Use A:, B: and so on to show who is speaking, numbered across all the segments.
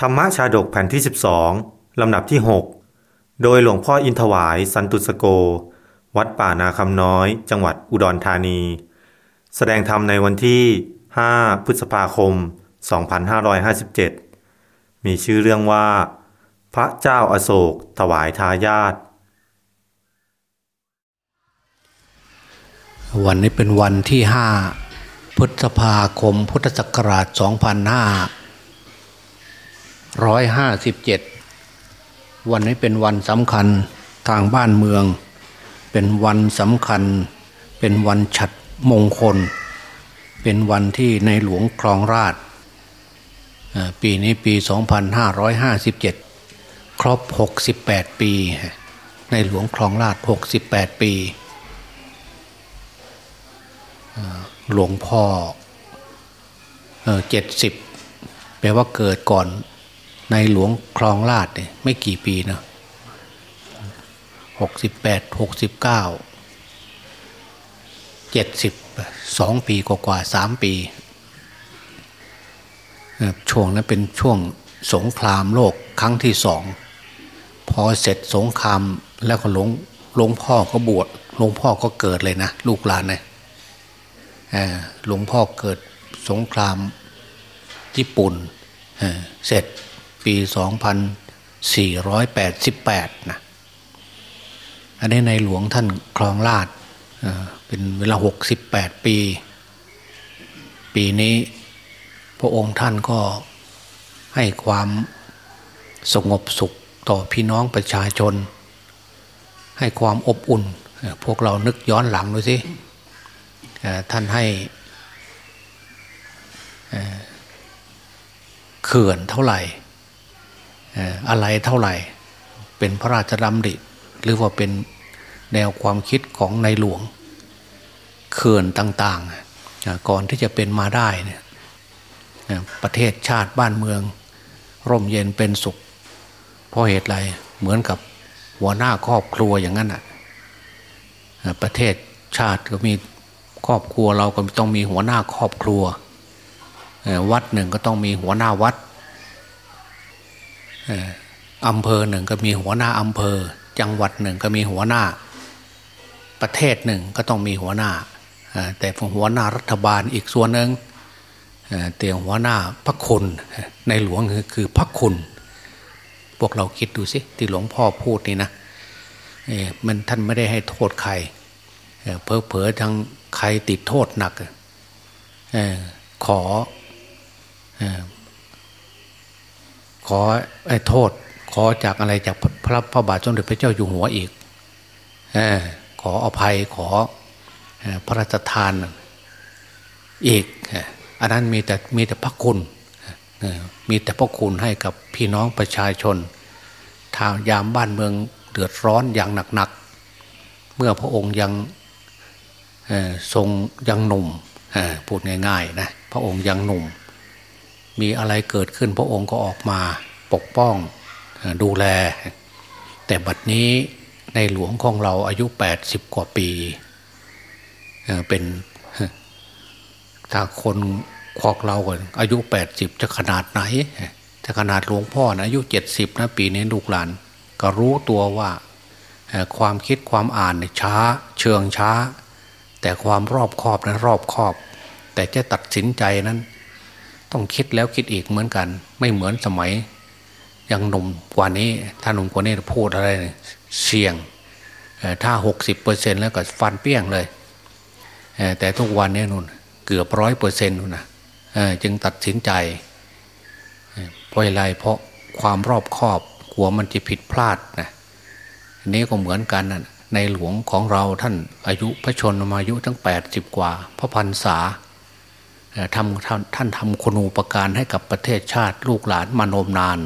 A: ธรรมชาดกแผ่นที่ 12 ลำดับที่ 6 โดยหลวงพ่ออินทวายสันตุสโก วัดป่านาคำน้อย จังหวัดอุดรธานี แสดงธรรมในวันที่ 5 พฤษภาคม 2557 มีชื่อเรื่องว่า พระเจ้าอาโศกถวายทายาท
B: วันนี้เป็นวันที่ห้าพฤษภาคมพุทธศักราช 2557วันนี้เป็นวันสำคัญทางบ้านเมือง เป็นวันสำคัญ เป็นวันฉัดมงคล เป็นวันที่ในหลวงครองราช ปีนี้ปี 2557 ครบ 68 ปี ในหลวงครองราช 68 ปี หลวงพ่อเจ็ดสิบแปลว่าเกิดก่อน ในหลวงคลองลาดเนี่ยไม่กี่ปีนะหกสิบแปดหกสิบเก้าเจ็ดสิบสองปีกว่าสามปี ช่วงนั้นเป็นช่วงสงครามโลกครั้งที่สอง พอเสร็จสงครามแล้วก็หลวงหลวงพ่อก็บวชหลวงพ่อก็เกิดเลยนะ ลูกหลานเนี่ยหลวงพ่อเกิดสงครามญี่ปุ่นเสร็จ ปี 2488 นะ อันนี้ในหลวงท่านคลองลาดเป็นเวลา 68 ปี ปีนี้พระองค์ท่านก็ให้ความสงบสุขต่อพี่น้องประชาชน ให้ความอบอุ่น พวกเรานึกย้อนหลังดูสิท่านให้เขื่อนเท่าไหร่ อะไรเท่าไหร่ เป็นพระราชดำริหรือว่าเป็นแนวความคิดของในหลวงเขื่อนต่างๆ ก่อนที่จะเป็นมาได้เนี่ยประเทศชาติบ้านเมือง ร่มเย็นเป็นสุข เพราะเหตุไรเหมือนกับหัวหน้าครอบครัวอย่างนั้นอะประเทศชาติก็มีครอบครัวเราก็ต้องมีหัวหน้าครอบครัว วัดหนึ่งก็ต้องมีหัวหน้าวัด อำเภอหนึ่งก็มีหัวหน้าอำเภอ จังหวัดหนึ่งก็มีหัวหน้า ประเทศหนึ่งก็ต้องมีหัวหน้า แต่หัวหน้ารัฐบาลอีกส่วนหนึ่งเตียงหัวหน้าพระคุณในหลวงคือพระคุณ พวกเราคิดดูสิที่หลวงพ่อพูดนี่นะมันท่านไม่ได้ให้โทษใครเพอเพอทั้งใครติดโทษหนักขอ ขอไอ้โทษ ขอจากอะไรจากพระพระบาทสมเด็จพระเจ้าอยู่หัวอีกอขออภัยขอพระราชทานอีก อันนั้นมีแต่มีแต่พระคุณมีแต่พระคุณให้กับพี่น้องประชาชนทางยามบ้านเมืองเดือดร้อนอย่างหนักๆ เมื่อพระองค์ยังทรงยังหนุ่มพูดง่ายๆนะพระองค์ยังหนุ่ม มีอะไรเกิดขึ้นพระองค์ก็ออกมาปกป้องดูแล แต่บัดนี้ในหลวงของเราอายุ 80 กว่าปีเป็นถ้าคนคอกเราก่อนอายุ 80 จะขนาดไหนจะขนาดหลวงพ่อนะอายุ 70 นะปีนี้ลูกหลาน ก็รู้ตัวว่าความคิดความอ่านช้า เชิงช้า แต่ความรอบคอบนั้นรอบคอบ แต่จะตัดสินใจนั้น ต้องคิดแล้วคิดอีกเหมือนกัน ไม่เหมือนสมัย ยังหนุ่มกว่านี้ ถ้าหนุ่มกว่านี้พูดอะไรเสี่ยงถ้าหกสิบเปอร์เซ็นแล้วก็ฟันเปี้ยงเลย แต่ทุกวันนี้นุ่นเกือบร้อยเปอร์เซ็นต์นุ่นนะจึงตัดสินใจเพราะอะไรเพราะความรอบคอบกลัวมันจะผิดพลาดนะนี้ก็เหมือนกันนะในหลวงของเราท่านอายุพระชนมายุทั้งแปดสิบกว่า พระพันษา ทำท่านทำคุณูปการให้กับประเทศชาติลูกหลานมานมนาน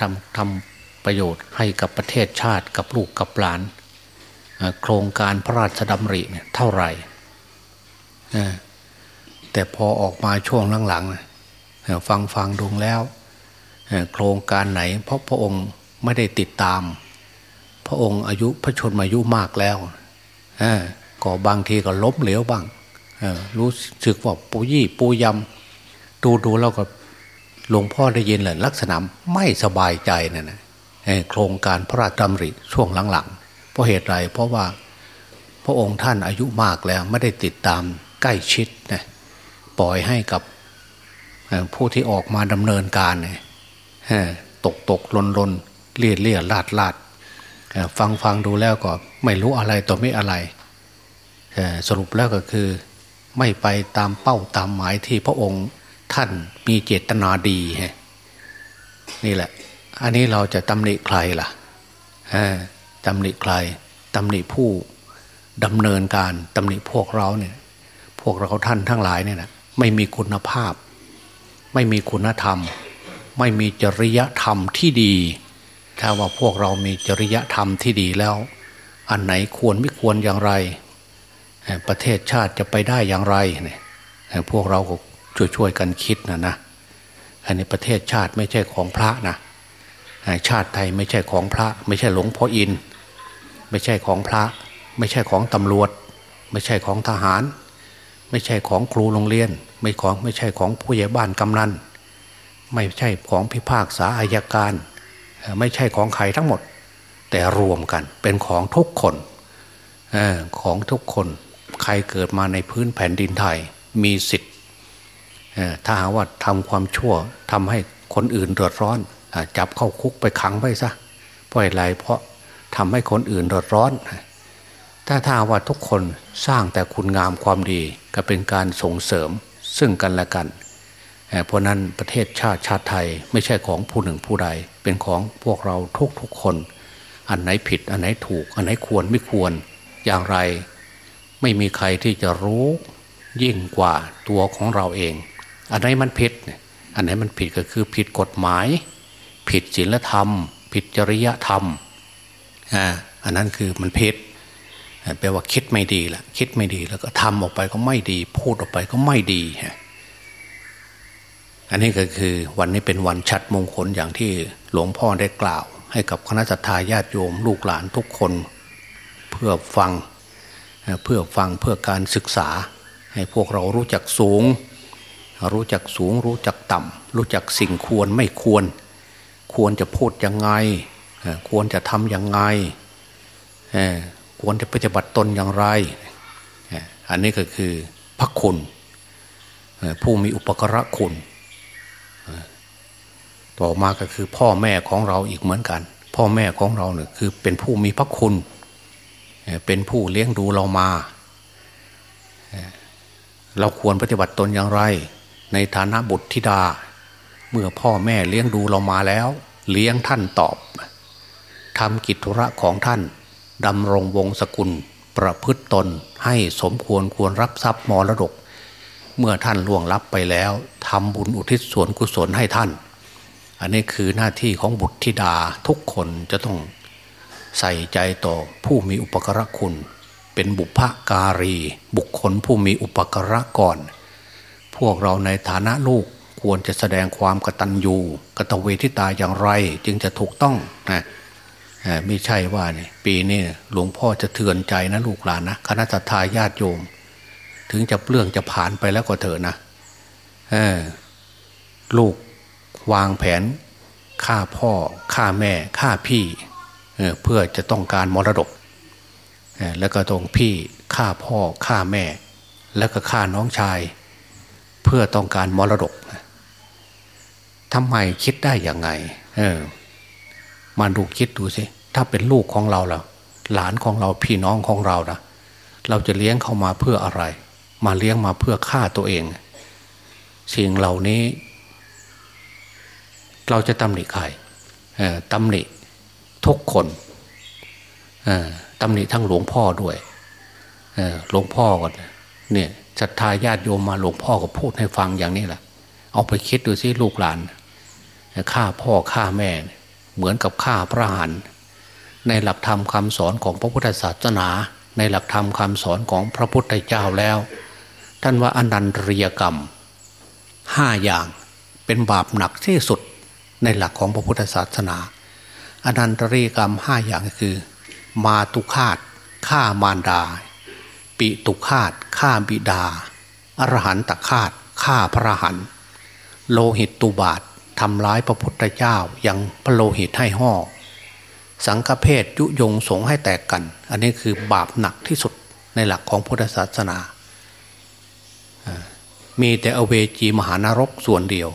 B: ทำทำประโยชน์ให้กับประเทศชาติกับลูกกับหลาน โครงการพระราชดำริเนี่ยเท่าไหร่แต่พอออกมาช่วงหลังๆฟังฟังดูแล้ว โครงการไหน เพราะพระองค์ไม่ได้ติดตาม พระองค์อายุพระชนมายุมากแล้วก็บางทีก็ล้มเหลวบ้าง รู้สึกว่าปูยี่ปูยำดูดูแล้วก็หลวงพ่อได้ยินเลยลักษณะไม่สบายใจนั่นนะโครงการพระราชดำริช่วงหลังๆ เพราะเหตุไรเพราะว่าพระองค์ท่านอายุมากแล้วไม่ได้ติดตามใกล้ชิดนะปล่อยให้กับผู้ที่ออกมาดำเนินการเนี่ยตกตกลนลนเลี่ยเลี่ยลาดลาดฟังฟังดูแล้วก็ไม่รู้อะไรต่อไม่อะไรสรุปแล้วก็คือ ไม่ไปตามเป้าตามหมายที่พระองค์ท่านมีเจตนาดีนี่แหละ อันนี้เราจะตำหนิใครล่ะตำหนิใครตำหนิผู้ดำเนินการตำหนิพวกเราเนี่ย พวกเราท่านทั้งหลายเนี่ยนะไม่มีคุณภาพ ไม่มีคุณธรรม ไม่มีจริยธรรมที่ดี ถ้าว่าพวกเรามีจริยธรรมที่ดีแล้ว อันไหนควรไม่ควรอย่างไร ประเทศชาติจะไปได้อย่างไรเนี่ยพวกเราก็ช่วยๆกันคิดนะนะอันนี้ประเทศชาติไม่ใช่ของพระนะชาติไทยไม่ใช่ของพระ ไม่ใช่หลวงพ่ออิน ไม่ใช่ของพระ ไม่ใช่ของตำรวจ ไม่ใช่ของทหาร ไม่ใช่ของครูโรงเรียน ไม่ของไม่ใช่ของผู้ใหญ่บ้านกำนันไม่ใช่ของพิพากษาอายการ ไม่ใช่ของใครทั้งหมด แต่รวมกันเป็นของทุกคนของทุกคน ใครเกิดมาในพื้นแผ่นดินไทยมีสิทธิ์ถ้าหาว่าทำความชั่วทำให้คนอื่นเดือดร้อน จับเข้าคุกไปขังไปซะเพราะอะไรเพราะทำให้คนอื่นเดือดร้อน ถ้าถ้าว่าทุกคนสร้างแต่คุณงามความดีก็เป็นการส่งเสริมซึ่งกันและกัน เพราะนั้นประเทศชาติชาติไทยไม่ใช่ของผู้หนึ่งผู้ใด เป็นของพวกเราทุกทุกคน อันไหนผิดอันไหนถูก อันไหนควรไม่ควรอย่างไร ไม่มีใครที่จะรู้ยิ่งกว่าตัวของเราเอง อันไหนมันผิด อันไหนมันผิดก็คือผิดกฎหมาย ผิดศีลธรรม ผิดจริยธรรมอ่าอันนั้นคือมันผิดแปลว่าคิดไม่ดีละคิดไม่ดีแล้วก็ทำออกไปก็ไม่ดี พูดออกไปก็ไม่ดีฮะอันนี้ก็คือวันนี้เป็นวันชัดมงคลอย่างที่หลวงพ่อได้กล่าว ให้กับคณะสัตยาญาติโยมลูกหลานทุกคน เพื่อฟัง เพื่อฟังเพื่อการศึกษา ให้พวกเรารู้จักสูง รู้จักสูง รู้จักต่ำรู้จักสิ่งควรไม่ควร ควรจะพูดยังไง ควรจะทำยังไง ควรจะปฏิบัติตนอย่างไร อันนี้ก็คือพระคุณผู้มีอุปกระคุณ ต่อมาก็คือพ่อแม่ของเราอีกเหมือนกัน พ่อแม่ของเราเนี่ยคือเป็นผู้มีพระคุณ เป็นผู้เลี้ยงดูเรามา เราควรปฏิบัติตนอย่างไร ในฐานะบุตรธิดา เมื่อพ่อแม่เลี้ยงดูเรามาแล้ว เลี้ยงท่านตอบทำกิจธุระของท่านดำรงวงศกุลประพฤตตนให้สมควรควรรับทรัพย์มรดก เมื่อท่านล่วงลับไปแล้วทำบุญอุทิศส่วนกุศลให้ท่าน อันนี้คือหน้าที่ของบุตรธิดาทุกคนจะต้อง ใส่ใจต่อผู้มีอุปกรคุณ เป็นบุพการี บุคคลผู้มีอุปกรก่อน พวกเราในฐานะลูกควรจะแสดงความกตัญญูกตเวทิตาอย่างไร จึงจะถูกต้องนะไม่ใช่ว่าเนี่ยปีนี้หลวงพ่อจะเถือนใจนะลูกหลานนะคณะทาญาติโยม ถึงจะเปลืองจะผ่านไปแล้วก็เถอะนะลูกวางแผนฆ่าพ่อฆ่าแม่ฆ่าพี่ เพื่อจะต้องการมรดก แล้วก็ตรงพี่ฆ่าพ่อฆ่าแม่ แล้วก็ฆ่าน้องชาย เพื่อต้องการมรดกทำไมคิดได้อย่างไง เออมาดูคิดดูสิถ้าเป็นลูกของเราล่ะ หลานของเราพี่น้องของเรานะเราจะเลี้ยงเขามาเพื่ออะไร มาเลี้ยงมาเพื่อฆ่าตัวเอง สิ่งเหล่านี้ เราจะตำหนิใครตำหนิ ทุกคนตำหนิทั้งหลวงพ่อด้วยหลวงพ่อก่อนเนี่ยศรัทธาญาติโยมมาหลวงพ่อก็พูดให้ฟังอย่างนี้แหละเอาไปคิดดูสิลูกหลานฆ่าพ่อฆ่าแม่ เหมือนกับฆ่าพระหันในหลักธรรมคาสอนของพระพุทธศาสนา ในหลักธรรมคาสอนของพระพุทธเจ้าแล้ว ท่านว่าอนันตริยกรรมห้าอย่างเป็นบาปหนักที่สุดในหลักของพระพุทธศาสนา อนันตริกรรมห้าอย่างคือ มาตุคาตฆ่ามารดา ปิตุคาตฆ่าบิดา อรหันตคาตฆ่าพระหันโลหิตตุบาททำร้ายพระพุทธเจ้ายังพระโลหิตให้ห่อสังฆเพศยุยงสงให้แตกกัน อันนี้คือบาปหนักที่สุดในหลักของพุทธศาสนา มีแต่อเวจีมหานรกส่วนเดียว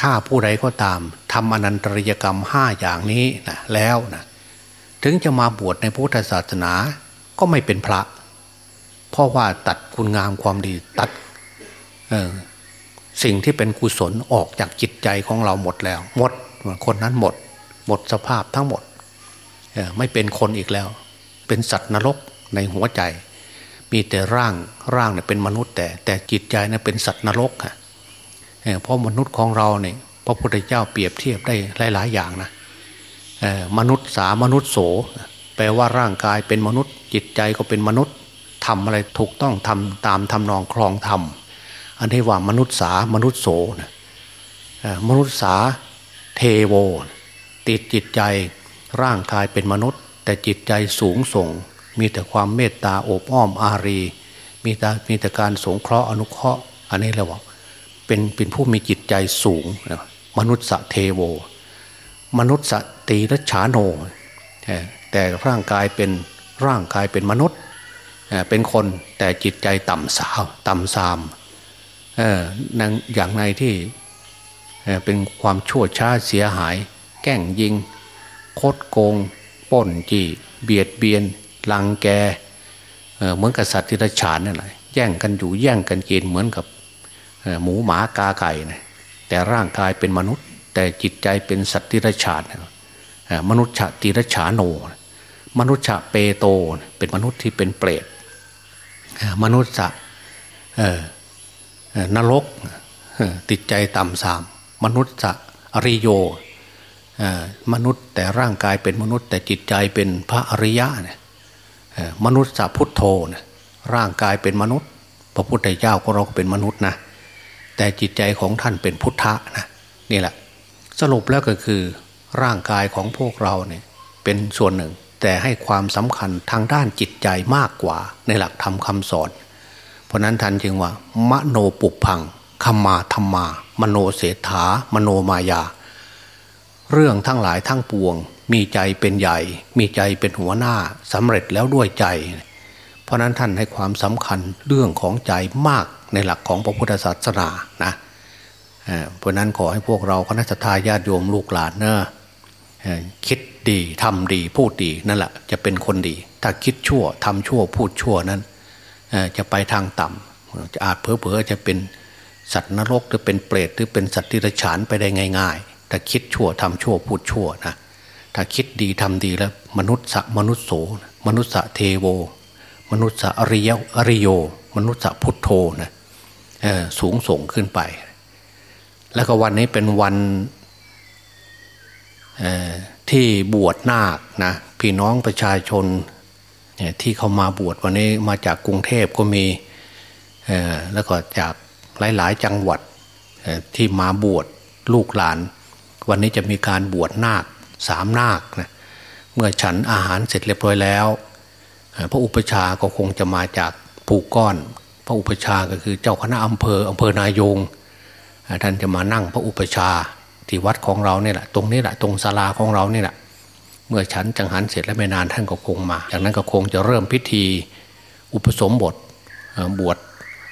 B: ถ้าผู้ใดก็ตามทำอนันตริยกรรมห้าอย่างนี้นะแล้วนะถึงจะมาบวชในพุทธศาสนาก็ไม่เป็นพระ เพราะว่าตัดคุณงามความดีตัดสิ่งที่เป็นกุศลออกจากจิตใจของเราหมดแล้ว หมดคนนั้นหมด หมดสภาพทั้งหมดไม่เป็นคนอีกแล้ว เป็นสัตว์นรกในหัวใจ มีแต่ร่างร่างเนี่ยเป็นมนุษย์แต่แต่จิตใจเนี่ยเป็นสัตว์นรกค่ะ เพราะมนุษย์ของเราเนี่ยพระพุทธเจ้าเปรียบเทียบได้หลาย ๆ อย่างนะมนุษย์สามนุษย์โส แปลว่าร่างกายเป็นมนุษย์ จิตใจก็เป็นมนุษย์ทำอะไรถูกต้องทำตามทำนองคลองธรรมอันที่ว่ามนุษย์สามนุษย์โสนะมนุษย์สาเทโว ติดจิตใจร่างกายเป็นมนุษย์ แต่จิตใจสูงส่ง มีแต่ความเมตตาโอบอ้อมอารี มีแต่มีแต่การสงเคราะห์อนุเคราะห์ อันนี้เราบอก เป็นเป็นผู้มีจิตใจสูงมนุสสะเทโว มนุสสะติรัจฉาโน แต่ร่างกายเป็นร่างกายเป็นมนุษย์เป็นคนแต่จิตใจต่ำสาวต่ำซามนางอย่างในที่เป็นความชั่วช้าเสียหาย แก่งยิง โคดโกงป้นจีเบียดเบียนลังแกเหมือนกับสัตว์ที่รฉานนั่นแหละแย่งกันอยู่แย่งกันกินเหมือนกับ หมูหมากาไก่นะแต่ร่างกายเป็นมนุษย์ แต่จิตใจเป็นสัตว์ที่ระฉานมนุษย์ะติรฉาโน มนุษย์ะเปโตเป็นมนุษย์ที่เป็นเปรตมนุษย์ะนรกติดใจต่ำสาม มนุษย์จะอริโยมนุษย์แต่ร่างกายเป็นมนุษย์ แต่จิตใจเป็นพระอริยะเนี่ยมนุษย์จะพุทโธนะร่างกายเป็นมนุษย์ พระพุทธเจ้าก็เราก็เป็นมนุษย์นะ แต่จิตใจของท่านเป็นพุทธะนะนี่แหละ สรุปแล้วก็คือร่างกายของพวกเราเนี่ยเป็นส่วนหนึ่ง แต่ให้ความสำคัญทางด้านจิตใจมากกว่าในหลักธรรมคำสอน เพราะนั้นท่านจึงว่า มโนปุพังคมาธรรมา มโนเสถามโนมายา เรื่องทั้งหลายทั้งปวง มีใจเป็นใหญ่ มีใจเป็นหัวหน้าสำเร็จแล้วด้วยใจ เพราะนั้นท่านให้ความสำคัญเรื่องของใจมาก ในหลักของพระพุทธศาสนานะเพราะนั้นขอให้พวกเราคณะทาญาติโยมลูกหลานเนอะคิดดีทำดีพูดดีนั่นแหละจะเป็นคนดี ถ้าคิดชั่วทำชั่วพูดชั่วนั้นจะไปทางต่ำจะอาจเพอเพอจะเป็นสัตว์นรกหรือเป็นเปรตหรือเป็นสัตว์ที่ระฉานไปได้ง่ายๆแต่คิดชั่วทำชั่วพูดชั่วนะถ้าคิดดีทำดีแล้ว มนุษย์สมนุษย์โส มนุษย์เทโว มนุษย์อริยอริโย มนุษย์พุทโธนะ สูงส่งขึ้นไป แล้วก็วันนี้เป็นวันที่บวชนาคนะพี่น้องประชาชนที่เขามาบวชวันนี้มาจากกรุงเทพก็มีแล้วก็จากหลาย ๆ จังหวัดที่มาบวชลูกหลาน วันนี้จะมีการบวชนาคสามนาคนะเมื่อฉันอาหารเสร็จเรียบร้อยแล้ว พระอุปชาก็คงจะมาจากภูก้อน ระอุปชาก็คือเจ้าคณะอำเภออำเภอนายงท่านจะมานั่งพระอุปชาที่วัดของเราเนี่ยแหละตรงนี้แหละตรงศาลาของเราเนี่ยแหละเมื่อฉันจังหันเสร็จแล้วไม่นานท่านก็คงมา จากนั้นก็คงจะเริ่มพิธีอุปสมบทบวช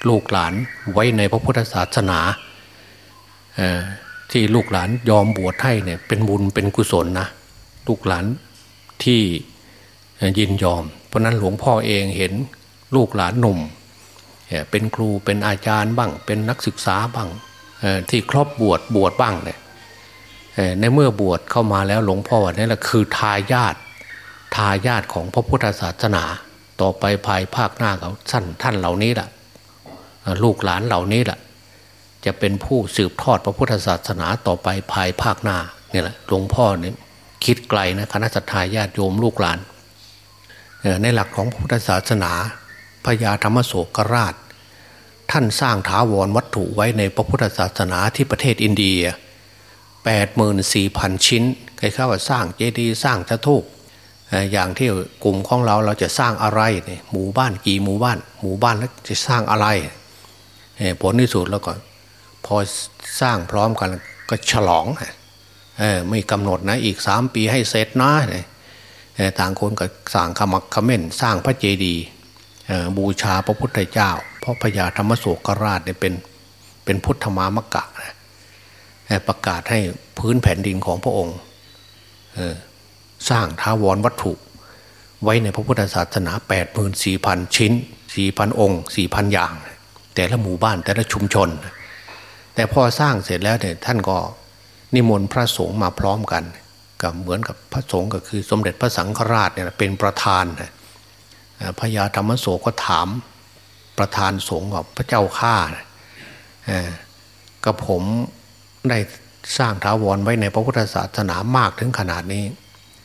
B: ลูกหลานไว้ในพระพุทธศาสนาที่ลูกหลานยอมบวชให้เนี่ยเป็นบุญเป็นกุศลนะลูกหลานที่ยินยอม เพราะนั้นหลวงพ่อเองเห็นลูกหลานหนุ่ม เป็นครูเป็นอาจารย์บ้าง เป็นนักศึกษาบ้างที่ครอบบวชบวชบ้างเนี่ยในเมื่อบวชเข้ามาแล้วหลวงพ่อนี่แหละคือทายาททายาทของพระพุทธศาสนา ต่อไปภายภาคหน้าเขาท่านท่านเหล่านี้แหละลูกหลานเหล่านี้แหละจะเป็นผู้สืบทอดพระพุทธศาสนาต่อไปภายภาคหน้าเนี่ยแหละหลวงพ่อเนี่ยคิดไกลนะคณะสัตยาญาติโยมลูกหลานในหลักของพุทธศาสนา พญาธรรมโศกราช ท่านสร้างถาวรวัตถุไว้ในพระพุทธศาสนาที่ประเทศอินเดีย 8 4 0 0 0 ชิ้นใครเข้าว่าสร้างเจดีย์สร้างทะทุกอย่างที่กลุ่มของเราเราจะสร้างอะไรเนี่ยหมู่บ้านกี่หมู่บ้าน หมู่บ้านแล้วจะสร้างอะไรผลที่สุดแล้วก็พอสร้างพร้อมกันก็ฉลองเออไม่กำหนดนะอีกสามปีให้เสร็จนะต่างคนก็สร้างขมักขม้นสร้างพระเจดีย์ บูชาพระพุทธเจ้า เพราะพญาธรรมโศกราชเนี่ยเป็นเป็นพุทธมามกะนะประกาศให้พื้นแผ่นดินของพระองค์สร้างท้าวรวัตถุ ไว้ในพระพุทธศาสนา8 4 0 0 0 ชิ้น 4,000 องค์ 4,000 อย่าง แต่ละหมู่บ้านแต่ละชุมชน แต่พอสร้างเสร็จแล้วเนี่ยท่านก็นิมนต์พระสงฆ์มาพร้อมกัน กับเหมือนกับพระสงฆ์ก็คือสมเด็จพระสังฆราชเนี่ยเป็นประธานนะ พญาธรรมโสก็ถามประธานสงฆ์ว่าพระเจ้าข้ากับผมได้สร้างท้าวรไว้ในพระพุทธศาสนามากถึงขนาดนี้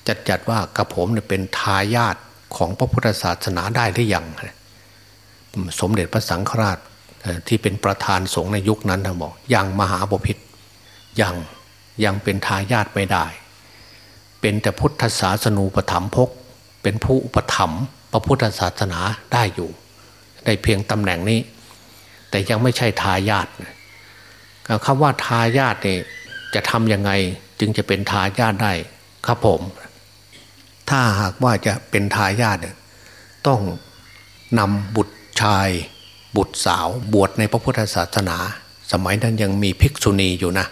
B: จัดจัดว่ากับผมเนี่ยเป็นทายาทของพระพุทธศาสนาได้หรือยังสมเด็จพระสังฆราชที่เป็นประธานสงฆ์ในยุคนั้นท่านบอกยังมหาบพิษยังยังเป็นทายาทไม่ได้ เป็นแต่พุทธศาสนูปถัมภกเป็นผู้อุปถัมภ์ ระพุทธศาสนาได้อยู่ ได้เพียงตำแหน่งนี้ แต่ยังไม่ใช่ทายาทคำว่าทายาทเนี่ยจะทำยังไงจึงจะเป็นทายาทได้ครับผม ถ้าหากว่าจะเป็นทายาทต้องนำบุตรชาย บุตรสาวบวชในพระพุทธศาสนา สมัยนั้นยังมีภิกษุณีอยู่นะ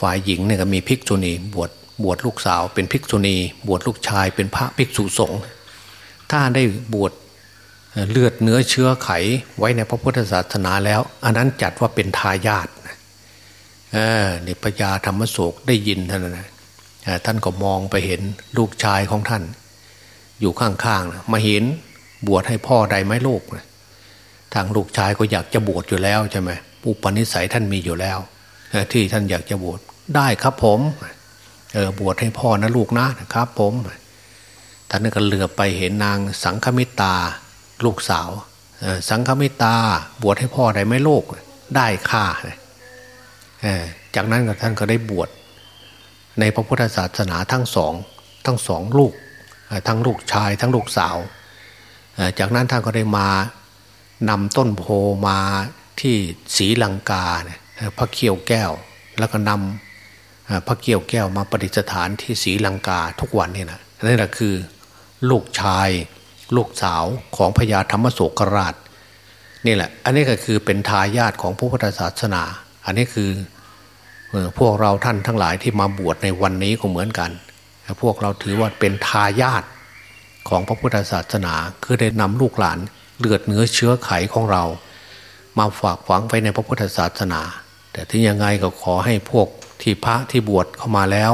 B: ฝ่ายหญิงเนี่ยก็มีภิกษุณี บวชบวชลูกสาวเป็นภิกษุณี บวชลูกชายเป็นพระภิกษุสงฆ์ ถ้าได้บวชเลือดเนื้อเชื้อไขไว้ในพระพุทธศาสนาแล้ว อันนั้นจัดว่าเป็นทายาทนี่พญาธรรมโศกได้ยินท่านนะท่านก็มองไปเห็นลูกชายของท่าน อยู่ข้างๆนะมาเห็นบวชให้พ่อใดไหมลูกนะทางลูกชายก็อยากจะบวชอยู่แล้วใช่ไหมปุปนิสัยท่านมีอยู่แล้วที่ท่านอยากจะบวชได้ครับผม เออบวชให้พ่อนะลูกนะครับผม ท่านก็เหลือไปเห็นนางสังฆมิตาลูกสาว สังฆมิตาบวชให้พ่อได้ไหมลูกได้ค่าจากนั้นก็ท่านก็ได้บวชในพระพุทธศาสนาทั้งสองทั้งสองลูกทั้งลูกชายทั้งลูกสาว จากนั้นท่านก็ได้มานำต้นโพมาที่ศรีลังกาพระเขี้ยวแก้ว แล้วก็นำพระเกี้ยวแก้วมาประดิษฐานที่ศรีลังกาทุกวันนี่นะนั่นแหละคือ ลูกชาย ลูกสาวของพญาธรรมโศกราชนี่แหละ อันนี้ก็คือเป็นทายาทของพระพุทธศาสนา อันนี้คือพวกเราท่านทั้งหลายที่มาบวชในวันนี้ก็เหมือนกัน พวกเราถือว่าเป็นทายาทของพระพุทธศาสนา คือได้นำลูกหลานเลือดเนื้อเชื้อไขของเรา มาฝากฝังไว้ในพระพุทธศาสนา แต่ถึงยังไงก็ขอให้พวกที่พระที่บวชเข้ามาแล้ว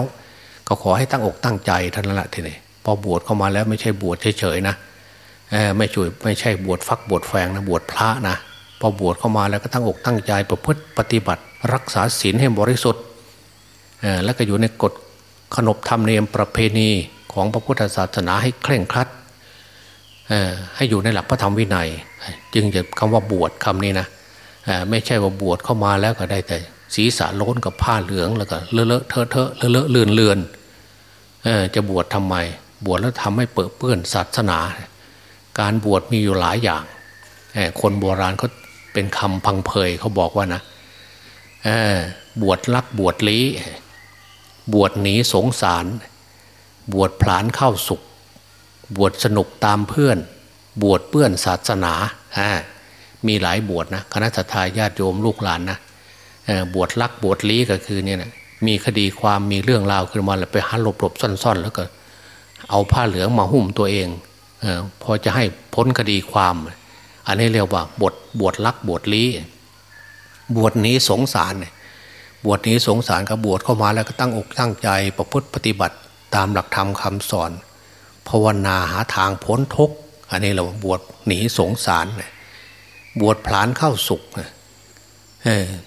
B: ก็ขอให้ตั้งอกตั้งใจท่านละทีนี้ พอบวชเข้ามาแล้วไม่ใช่บวชเฉยๆนะไม่ช่วยไม่ใช่บวชฟักบวชแฝงนะบวชพระนะพอบวชเข้ามาแล้วก็ตั้งอกตั้งใจประพฤติปฏิบัติ รักษาศีลให้บริสุทธิ์แล้วก็อยู่ในกฎขนบธรรมเนียมประเพณีของพระพุทธศาสนาให้เคร่งครัดให้อยู่ในหลักพระธรรมวินัย จึงจะคำว่าบวชคำนี้นะไม่ใช่ว่าบวชเข้ามาแล้วก็ได้แต่ศีรษะโล้นกับผ้าเหลืองแล้วก็เลอะเลอะเทอะเทอะเลอะเลอะเลือนเลือนจะบวชทำไม บวชแล้วทำให้เปื้อเปื้อนศาสนา การบวชมีอยู่หลายอย่าง คนโบราณเขาเป็นคำพังเพยเขาบอกว่านะบวชลักบวชลี้ บวชหนีสงสาร บวชผลานเข้าสุข บวชสนุกตามเพื่อน บวชเปื้อนศาสนามีหลายบวชนะคณะทาญาติโยมลูกหลานนะบวชลักบวชลี้ก็คือเนี่ยนะมีคดีความมีเรื่องราวขึ้นมาแล้วไปหาหลบหลบซ่อนๆ แล้วก็ เอาผ้าเหลืองมาหุ้มตัวเองอพอจะให้พ้นคดีความ อันนี้เรียกว่าบทบวชลักบวชลี้บวชนี้สงสาร บวชนี้สงสารกับบวชเข้ามาแล้วก็ตั้งอกตั้งใจประพฤติปฏิบัติตามหลักธรรมคาสอนภาวนาหาทางพ้นทุกข์อันนี้เราบวชหนีสงสาร บวชผลานเข้าสุข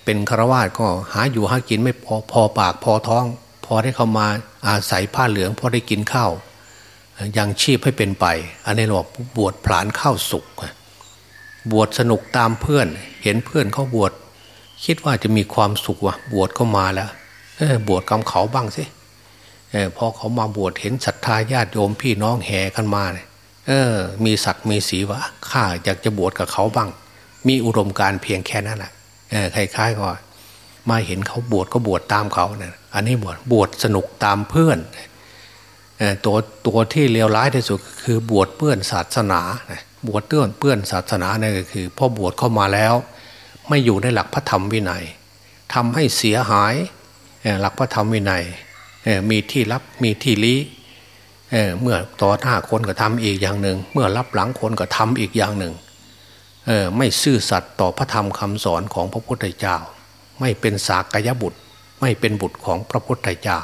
B: เป็นฆราวาสก็หาอยู่หากินไม่พอพอปากพอท้อง พอได้เข้ามาอาศัยผ้าเหลืองพอได้กินข้าว ยังชีพให้เป็นไป อันนี้เราบวชผลานข้าวสุขบวชสนุกตามเพื่อน เห็นเพื่อนเขาบวชคิดว่าจะมีความสุขวะบวชเข้ามาแล้วบวชกำเขาบ้างสิพอเขามาบวชเห็นศรัทธาญาติโยมพี่น้องแห่กันมาเนี่ยเออ มีศักดิ์มีสีวะข้าอยากจะบวชกับเขาบ้าง มีอุดมการเพียงแค่นั้นแหละคล้ายๆก็มาเห็นเขาบวชก็บวชตามเขาเนี่ยอันนี้บวชบวชสนุกตามเพื่อน ตัวตัวที่เลวร้ายที่สุดคือบวชเพื่อนศาสนาบวชเพื่อนเพื่อนศาสนาเนี่ยก็คือพอบวชเข้ามาแล้ว ไม่อยู่ในหลักพระธรรมวินัยทำให้เสียหายหลักพระธรรมวินัยมีที่รับมีที่ลี้เมื่อต่อหน้าคนก็ทำอีกอย่างหนึ่ง เมื่อรับหลังคนก็ทำอีกอย่างหนึ่งไม่ซื่อสัตย์ต่อพระธรรมคำสอนของพระพุทธเจ้า ไม่เป็นสากยบุตร ไม่เป็นบุตรของพระพุทธเจ้า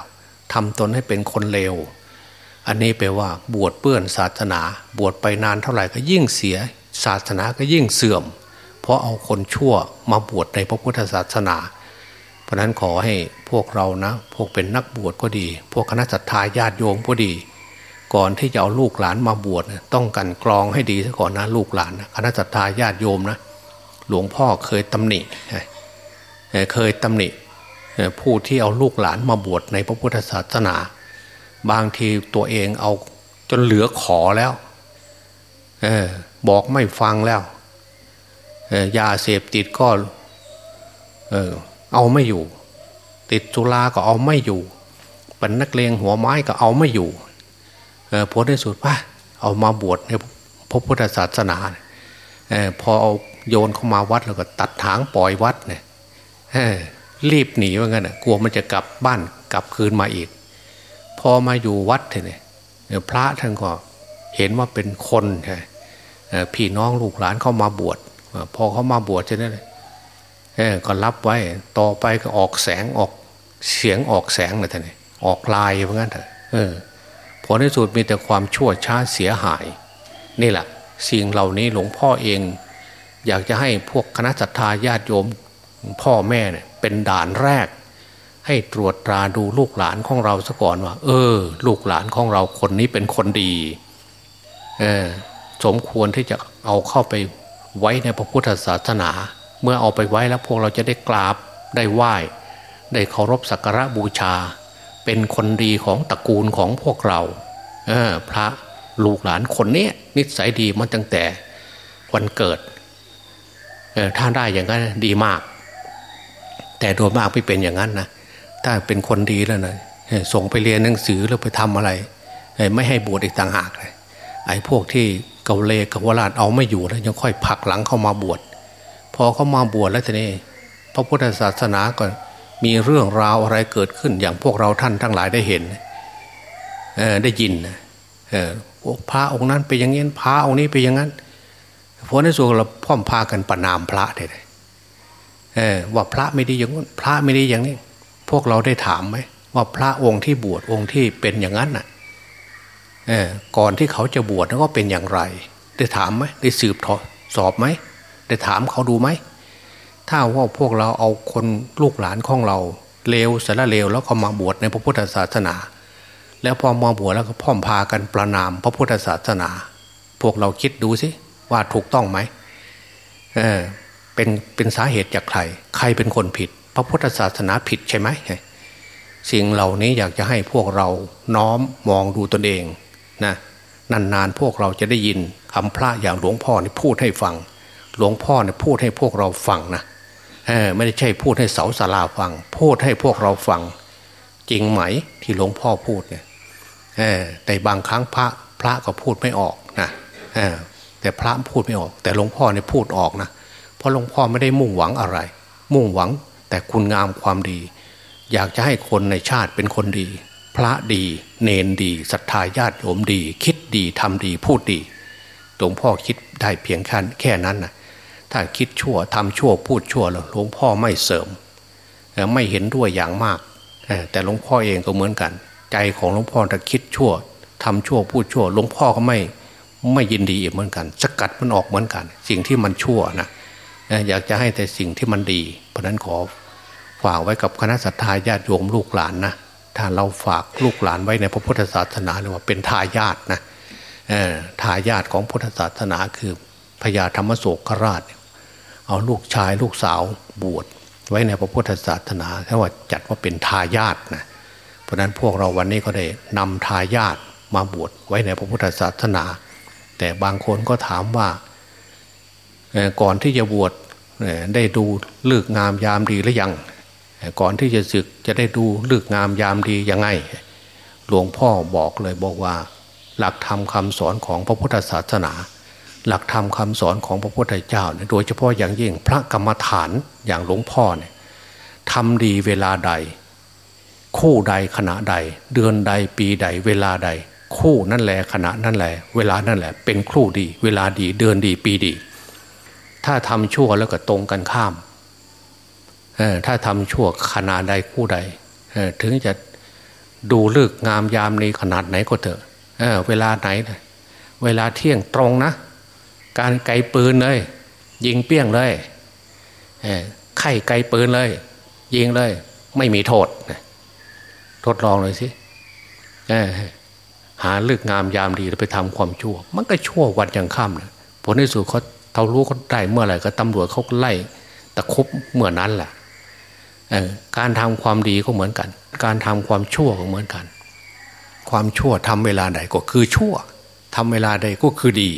B: ทำตนให้เป็นคนเลว อันนี้แปลว่าบวชเปื้อนศาสนา บวชไปนานเท่าไหร่ก็ยิ่งเสีย ศาสนาก็ยิ่งเสื่อม เพราะเอาคนชั่วมาบวชในพระพุทธศาสนา เพราะนั้นขอให้พวกเรานะ พวกเป็นนักบวชก็ดี พวกคณะสัตยาญาติโยมก็ดี ก่อนที่จะเอาลูกหลานมาบวชต้องกันกรองให้ดีซะก่อนนะลูกหลานนะคณะสัตยาญาติโยมนะหลวงพ่อเคยตำหนิเคยตำหนิผู้ที่เอาลูกหลานมาบวชในพระพุทธศาสนา บางทีตัวเองเอาจนเหลือขอแล้วเออบอกไม่ฟังแล้วเออยาเสพติดก็เออเอาไม่อยู่ ติดจุลาก็เอาไม่อยู่เป็นนักเลงหัวไม้ก็เอาไม่อยู่เออผลในสุดป่ะเอามาบวชในพระพุทธศาสนาเออพอเอาโยนเข้ามาวัดแล้วก็ตัดถางปล่อยวัดเนี่ยรีบหนีว่างั้นกลัวมันจะกลับบ้านกลับคืนมาอีก อมาอยู่วัดเนี่ยพระท่านก็เห็นว่าเป็นคนใช่พี่น้องลูกหลานเข้ามาบวชพอเขามาบวชใช่ไหมก็รับไว้ต่อไปก็ออกแสงออกเสียงออกแสงเลยท่านออกลายเพราะงั้นเถอะผลในสุดมีแต่ความชั่วช้าเสียหาย นี่แหละสิ่งเหล่านี้หลวงพ่อเอง อยากจะให้พวกคณะสัตยาญาติโยมพ่อแม่เนี่ยเป็นด่านแรก ให้ตรวจตราดูลูกหลานของเราซะก่อนว่า เออ ลูกหลานของเราคนนี้เป็นคนดี เออ สมควรที่จะเอาเข้าไปไว้ในพระพุทธศาสนา เมื่อเอาไปไว้แล้วพวกเราจะได้กราบได้ไหว้ ได้เคารพสักการะบูชา เป็นคนดีของตระกูลของพวกเรา เออ พระลูกหลานคนนี้นิสัยดีมาตั้งแต่วันเกิดเออถ้าได้อย่างนั้นดีมาก แต่โดยมากไม่เป็นอย่างนั้นนะ ถ้าเป็นคนดีแล้วนะส่งไปเรียนหนังสือแล้วไปทำอะไร ไม่ให้บวชอีกต่างหากเลยไอ้พวกที่เกาเลกวราชเอาไม่อยู่แล้วยังค่อยผลักหลังเข้ามาบวชพอเขามาบวชแล้วทีนี้พระพุทธศาสนาก็มีเรื่องราวอะไรเกิดขึ้นอย่างพวกเราท่านทั้งหลายได้เห็นได้ยินพวกพระองค์นั้นไปอย่างนี้พระองค์นี้ไปอย่างนั้นเพราะในส่วนเราพ่อมพากันประนามพระเลยว่าพระไม่ดีอย่างนั้นพระไม่ดีอย่างนี้ พวกเราได้ถามไหมว่าพระองค์ที่บวชองค์ที่เป็นอย่างนั้นน่ะก่อนที่เขาจะบวชนั้นก็เป็นอย่างไร ได้ถามไหมได้สืบสอบไหมได้ถามเขาดูไหมถ้าว่าพวกเราเอาคนลูกหลานของเราเลวสารเลวแล้วเขามาบวชในพระพุทธศาสนา แล้วพอมาบวชแล้วก็พ่อมพากันประนามพระพุทธศาสนา พวกเราคิดดูสิว่าถูกต้องไหมเออเป็นเป็นสาเหตุจากใคร ใครเป็นคนผิด พระพุทธศาสนาผิดใช่ไหมสิ่งเหล่านี้อยากจะให้พวกเราน้อมมองดูตนเองนะนานๆพวกเราจะได้ยินคำพระอย่างหลวงพ่อนี่พูดให้ฟัง หลวงพ่อเนี่ยพูดให้พวกเราฟังนะไม่ได้ใช่พูดให้เสาสาราฟัง พูดให้พวกเราฟัง จริงไหมที่หลวงพ่อพูดเนี่ยแต่บางครั้งพระพระก็พูดไม่ออกนะแต่พระพูดไม่ออก แต่หลวงพ่อเนี่ยพูดออกนะเพราะหลวงพ่อไม่ได้มุ่งหวังอะไร มุ่งหวัง แต่คุณงามความดี อยากจะให้คนในชาติเป็นคนดี พระดี เนนดีศรัทธาญาติโยมดี คิดดีทำดีพูดดีหลวงพ่อคิดได้เพียงแค่แค่นั้นนะถ้าคิดชั่วทำชั่วพูดชั่วแล้วหลวงพ่อไม่เสริม ไม่เห็นด้วยอย่างมาก แต่หลวงพ่อเองก็เหมือนกัน ใจของหลวงพ่อถ้าคิดชั่วทำชั่วพูดชั่วหลวงพ่อก็ไม่ไม่ยินดีเหมือนกัน สกัดมันออกเหมือนกัน สิ่งที่มันชั่วนะ อยากจะให้แต่สิ่งที่มันดี เพราะนั้นขอฝากไว้กับคณะสัตยาญาติโยมลูกหลานนะถ้าเราฝากลูกหลานไว้ในพระพุทธศาสนาเรียกว่าเป็นทายาทนะทายาทของพุทธศาสนาคือพญาธรรมโศกราช เอาลูกชายลูกสาวบวชไว้ในพระพุทธศาสนาถ้าว่าจัดว่าเป็นทายาทนะเพราะนั้นพวกเราวันนี้ก็ได้นำทายาทมาบวชไว้ในพระพุทธศาสนา แต่บางคนก็ถามว่า ก่อนที่จะบวชได้ดูเลือกงามยามดีหรือยังก่อนที่จะศึกจะได้ดูเลือกงามยามดียังไง หลวงพ่อบอกเลยบอกว่า หลักธรรมคาสอนของพระพุทธศาสนา หลักธรรมคาสอนของพระพุทธเจ้าโดยเฉพาะอย่างยิ่งพระกรรมฐานอย่างหลวงพ่อเนี่ยทำดีเวลาใด คู่ใดขณะใด เดือนใดปีใดเวลาใด คู่นั่นแหละขณะนั่นแหละ เวลานั่นแหละ เป็นคู่ดี เวลาดีเดือนดีปีดี ถ้าทำชั่วแล้วก็ตรงกันข้ามถ้าทำชั่วขนาดใดคู่ใดถึงจะดูเลือกงามยามในขนาดไหนก็เถอะเเวลาไหน เวลาเที่ยงตรงนะ การไกปืนเลย ยิงเปี้ยงเลยไข่ไกปืนเลย ยิงเลย ไม่มีโทษทดลองเลยสิหาเลือกงามยามดีแล้วไปทำความชั่ว มันก็ชั่ววันยังค่ำนะผลในสุดเขา เท่ารู้เขาได้เมื่อไหร่ก็ตำรวจเขาไล่ตะคบเมื่อนั้นแหละการทำความดีก็เหมือนกัน การทำความชั่วก็เหมือนกัน ความชั่วทำเวลาใดก็คือชั่วทำเวลาใดก็คือดี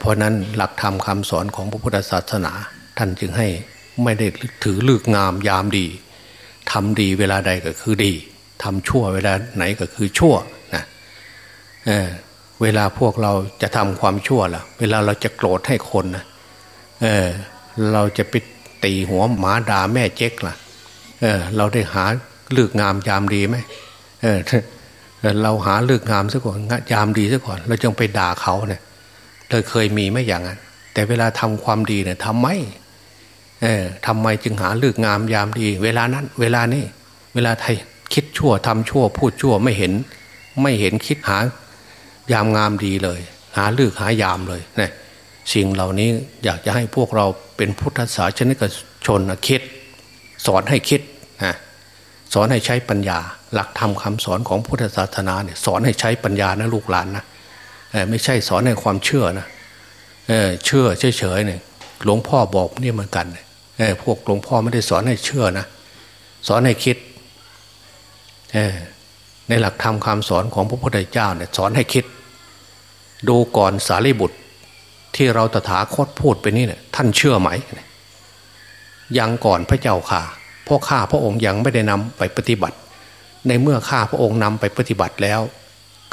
B: เพราะนั้นหลักธรรมคาสอนของพระพุทธศาสนา ท่านจึงให้ไม่ได้ถือเลือกงามยามดีทำดีเวลาใดก็คือดีทำชั่วเวลาไหนก็คือชั่วนะ เวลาพวกเราจะทำความชั่วล่ะ เวลาเราจะโกรธให้คนนะเออ เราจะไปตีหัวหมาด่าแม่เจ๊กล่ะ เออ เราได้หาเลือกงามยามดีไหมเออเราหาเลือกงามซะก่อนยามดีซะก่อน เราจึงไปด่าเขาเนี่ยเราเคยมีไหมอย่างนั้น แต่เวลาทำความดีเนี่ยทำไมเออทำไมจึงหาเลือกงามยามดี เวลานั้น เวลานี้ เวลาไทยคิดชั่วทำชั่ว พูดชั่วไม่เห็น ไม่เห็นคิดหา ยามงามดีเลย หาลือกหายามเลยเนี่ยสิ่งเหล่านี้อยากจะให้พวกเราเป็นพุทธศาสนิกชนคิด สอนให้คิดนะสอนให้ใช้ปัญญา หลักธรรมคาสอนของพุทธศาสนาเนี่ยสอนให้ใช้ปัญญานะลูกหลานนะไม่ใช่สอนในความเชื่อนะเเชื่อเฉยๆเนี่ยหลวงพ่อบอกนี่เหมือนกันพวกหลวงพ่อไม่ได้สอนให้เชื่อนะ สอนให้คิด ในหลักธรรมคำสอนของพระพุทธเจ้าเนี่ยสอนให้คิด ดูก่อนสารีบุตร ที่เราตถาคตพูดไปนี่เนี่ยท่านเชื่อไหม ยังก่อนพระเจ้าข่าเพราะข้าพระองค์ยังไม่ได้นำไปปฏิบัติ ในเมื่อข้าพระองค์นำไปปฏิบัติแล้ว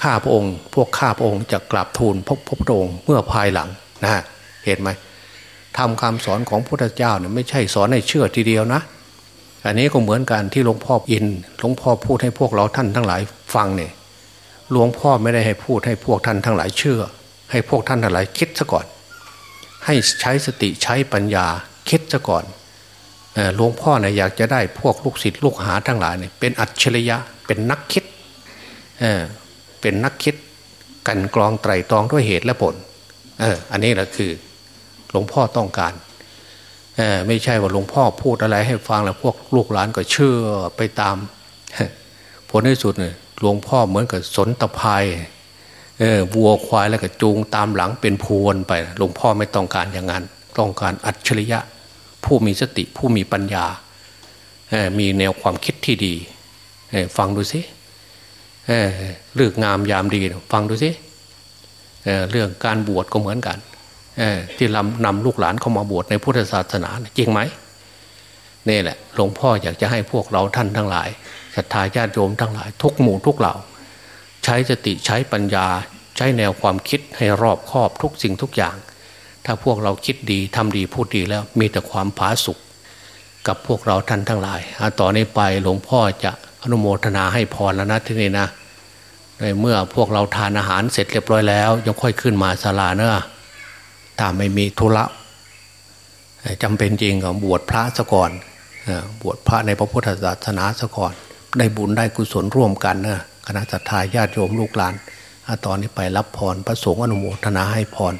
B: ข้าพระองค์ พวกข้าพระองค์จะกราบทูลพบพระองค์เมื่อภายหลังนะเห็นไหมทำคำสอนของพระพุทธเจ้าเนี่ยไม่ใช่สอนให้เชื่อทีเดียวนะ อันนี้ก็เหมือนกันที่หลวงพ่ออินหลวงพ่อพูดให้พวกเราท่านทั้งหลายฟังเนี่ยหลวงพ่อไม่ได้ให้พูดให้พวกท่านทั้งหลายเชื่อ ให้พวกท่านทั้งหลายคิดซะก่อน ให้ใช้สติใช้ปัญญาคิดซะก่อนหลวงพ่อเนี่ยอยากจะได้พวกลูกศิษย์ลูกหาทั้งหลายเนี่ยเป็นอัจฉริยะเป็นนักคิดเเป็นนักคิดกันกรองไตรตรองด้วยเหตุและผลเอออันนี้แหละคือหลวงพ่อต้องการ ไม่ใช่ว่าหลวงพ่อพูดอะไรให้ฟังแล้วพวกลูกหลานก็เชื่อไปตาม ผลที่สุดเนี่ยหลวงพ่อเหมือนกับสนตะพายเออวัวควายแล้วก็จูงตามหลังเป็นพวนไป หลวงพ่อไม่ต้องการอย่างนั้น ต้องการอัจฉริยะ ผู้มีสติผู้มีปัญญา มีแนวความคิดที่ดีฟังดูสิเลือกงามยามดี ฟังดูสิเรื่องการบวชก็เหมือนกัน ที่นำนำลูกหลานเข้ามาบวชในพุทธศาสนาจริงไหมนี่แหละหลวงพ่ออยากจะให้พวกเราท่านทั้งหลายศรัทธาญาติโยมทั้งหลาย ทุกหมู่ทุกเหล่า ใช้สติใช้ปัญญา ใช้แนวความคิดให้รอบคอบทุกสิ่งทุกอย่าง ถ้าพวกเราคิดดีทำดีพูดดีแล้วมีแต่ความผาสุกกับพวกเราท่านทั้งหลายต่อนนี้ไปหลวงพ่อจะอนุโมทนาให้พรแล้วนะที่นี่นะในเมื่อพวกเราทานอาหารเสร็จเรียบร้อยแล้วยังค่อยขึ้นมาศาลาเนอะ ถ้าไม่มีธุระจำเป็นจริงก็บวชพระซะก่อนบวชพระในพระพุทธศาสนาซะก่อน ได้บุญได้กุศลร่วมกันนะคณะสัตยาญาติโยมลูกหลาน ตอนนี้ไปรับพรพระสงฆ์อนุโมทนาให้พร